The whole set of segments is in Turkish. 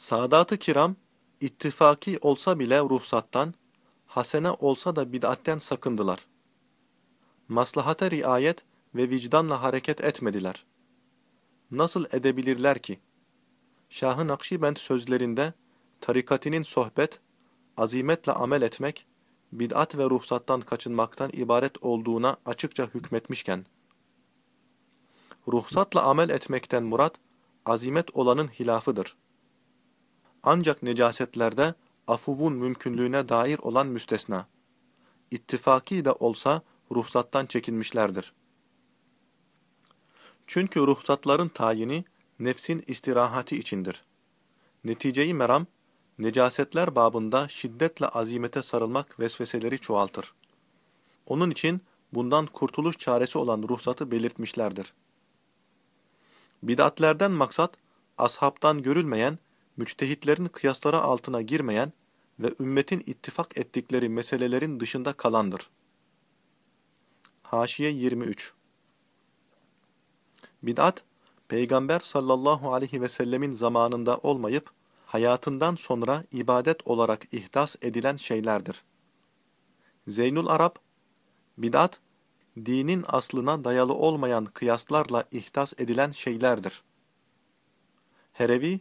Sadat-ı kiram, ittifaki olsa bile ruhsattan, hasene olsa da bid'atten sakındılar. Maslahata riayet ve vicdanla hareket etmediler. Nasıl edebilirler ki? Şah-ı Nakşibend sözlerinde, tarikatinin sohbet, azimetle amel etmek, bid'at ve ruhsattan kaçınmaktan ibaret olduğuna açıkça hükmetmişken, ruhsatla amel etmekten murat, azimet olanın hilafıdır. Ancak necasetlerde afuvun mümkünlüğüne dair olan müstesna. İttifaki de olsa ruhsattan çekinmişlerdir. Çünkü ruhsatların tayini nefsin istirahati içindir. Neticeyi meram, necasetler babında şiddetle azimete sarılmak vesveseleri çoğaltır. Onun için bundan kurtuluş çaresi olan ruhsatı belirtmişlerdir. Bidatlerden maksat, ashabtan görülmeyen, müçtehitlerin kıyasları altına girmeyen ve ümmetin ittifak ettikleri meselelerin dışında kalandır. Haşiye 23 Bid'at, Peygamber sallallahu aleyhi ve sellemin zamanında olmayıp, hayatından sonra ibadet olarak ihdas edilen şeylerdir. Zeynul Arap, bid'at, dinin aslına dayalı olmayan kıyaslarla ihdas edilen şeylerdir. Herevi,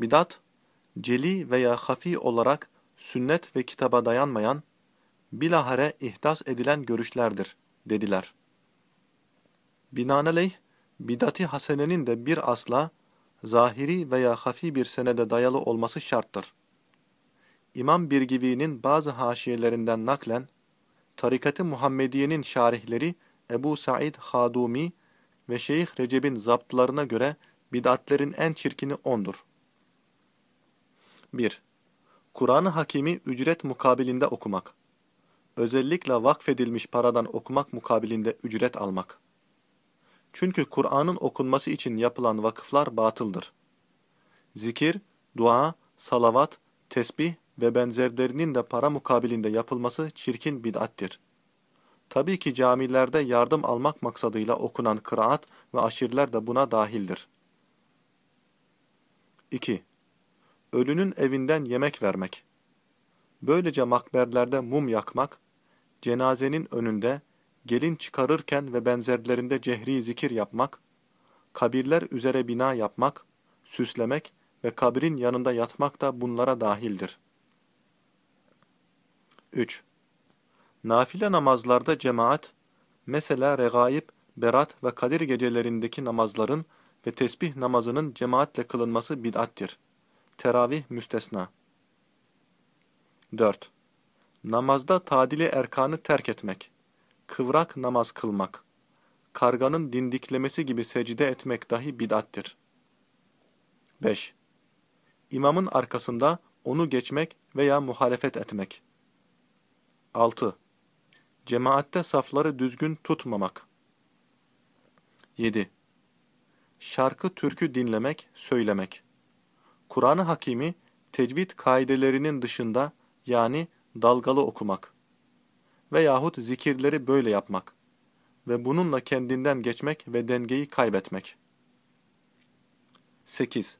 bidat, celi veya hafi olarak sünnet ve kitaba dayanmayan, bilahare ihdas edilen görüşlerdir, dediler. Binaenaleyh, bidati hasenenin de bir asla, zahiri veya hafi bir senede dayalı olması şarttır. İmam Birgivi'nin bazı haşiyelerinden naklen, Tarikat-ı Muhammediye'nin şarihleri Ebu Said Hadumi ve Şeyh Recep'in zaptlarına göre bid'atlerin en çirkini ondur. 1. Kur'an-ı Hakimi ücret mukabilinde okumak. Özellikle vakfedilmiş paradan okumak mukabilinde ücret almak. Çünkü Kur'an'ın okunması için yapılan vakıflar batıldır. Zikir, dua, salavat, tesbih ve benzerlerinin de para mukabilinde yapılması çirkin bid'attir. Tabii ki camilerde yardım almak maksadıyla okunan kıraat ve aşirler de buna dahildir. 2. Ölünün evinden yemek vermek. Böylece makberlerde mum yakmak, cenazenin önünde, gelin çıkarırken ve benzerlerinde cehri zikir yapmak, kabirler üzere bina yapmak, süslemek ve kabrin yanında yatmak da bunlara dahildir. 3. Nafile namazlarda cemaat, mesela regaib, berat ve kadir gecelerindeki namazların ve tesbih namazının cemaatle kılınması bid'attir. Teravih müstesna. 4. Namazda tadili erkanı terk etmek, kıvrak namaz kılmak, karganın dindiklemesi gibi secde etmek dahi bid'attir. 5. İmamın arkasında onu geçmek veya muhalefet etmek. 6. Cemaatte safları düzgün tutmamak. 7. Şarkı türkü dinlemek, söylemek. Kur'an-ı Hakimi tecvid kaidelerinin dışında yani dalgalı okumak veyahut zikirleri böyle yapmak ve bununla kendinden geçmek ve dengeyi kaybetmek. 8.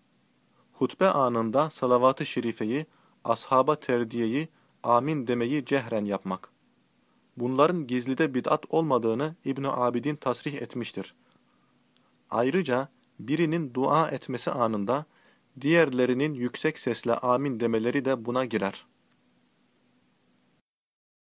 Hutbe anında salavat-ı şerifeyi, ashaba terdiyeyi, amin demeyi cehren yapmak. Bunların gizlide bid'at olmadığını ibn Abidin tasrih etmiştir. Ayrıca birinin dua etmesi anında diğerlerinin yüksek sesle amin demeleri de buna girer.